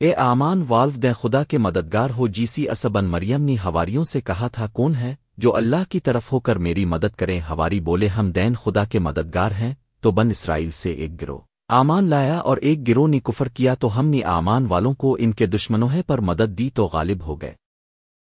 اے آمان والو دیں خدا کے مددگار ہو جیسی اسبن مریم نے ہواریوں سے کہا تھا، کون ہے جو اللہ کی طرف ہو کر میری مدد کریں؟ ہواری بولے، ہم دین خدا کے مددگار ہیں، تو بن اسرائیل سے ایک گروہ۔ آمان لایا اور ایک گروہ نے کفر کیا، تو ہم نے آمان والوں کو ان کے دشمنوں پر مدد دی، تو غالب ہو گئے۔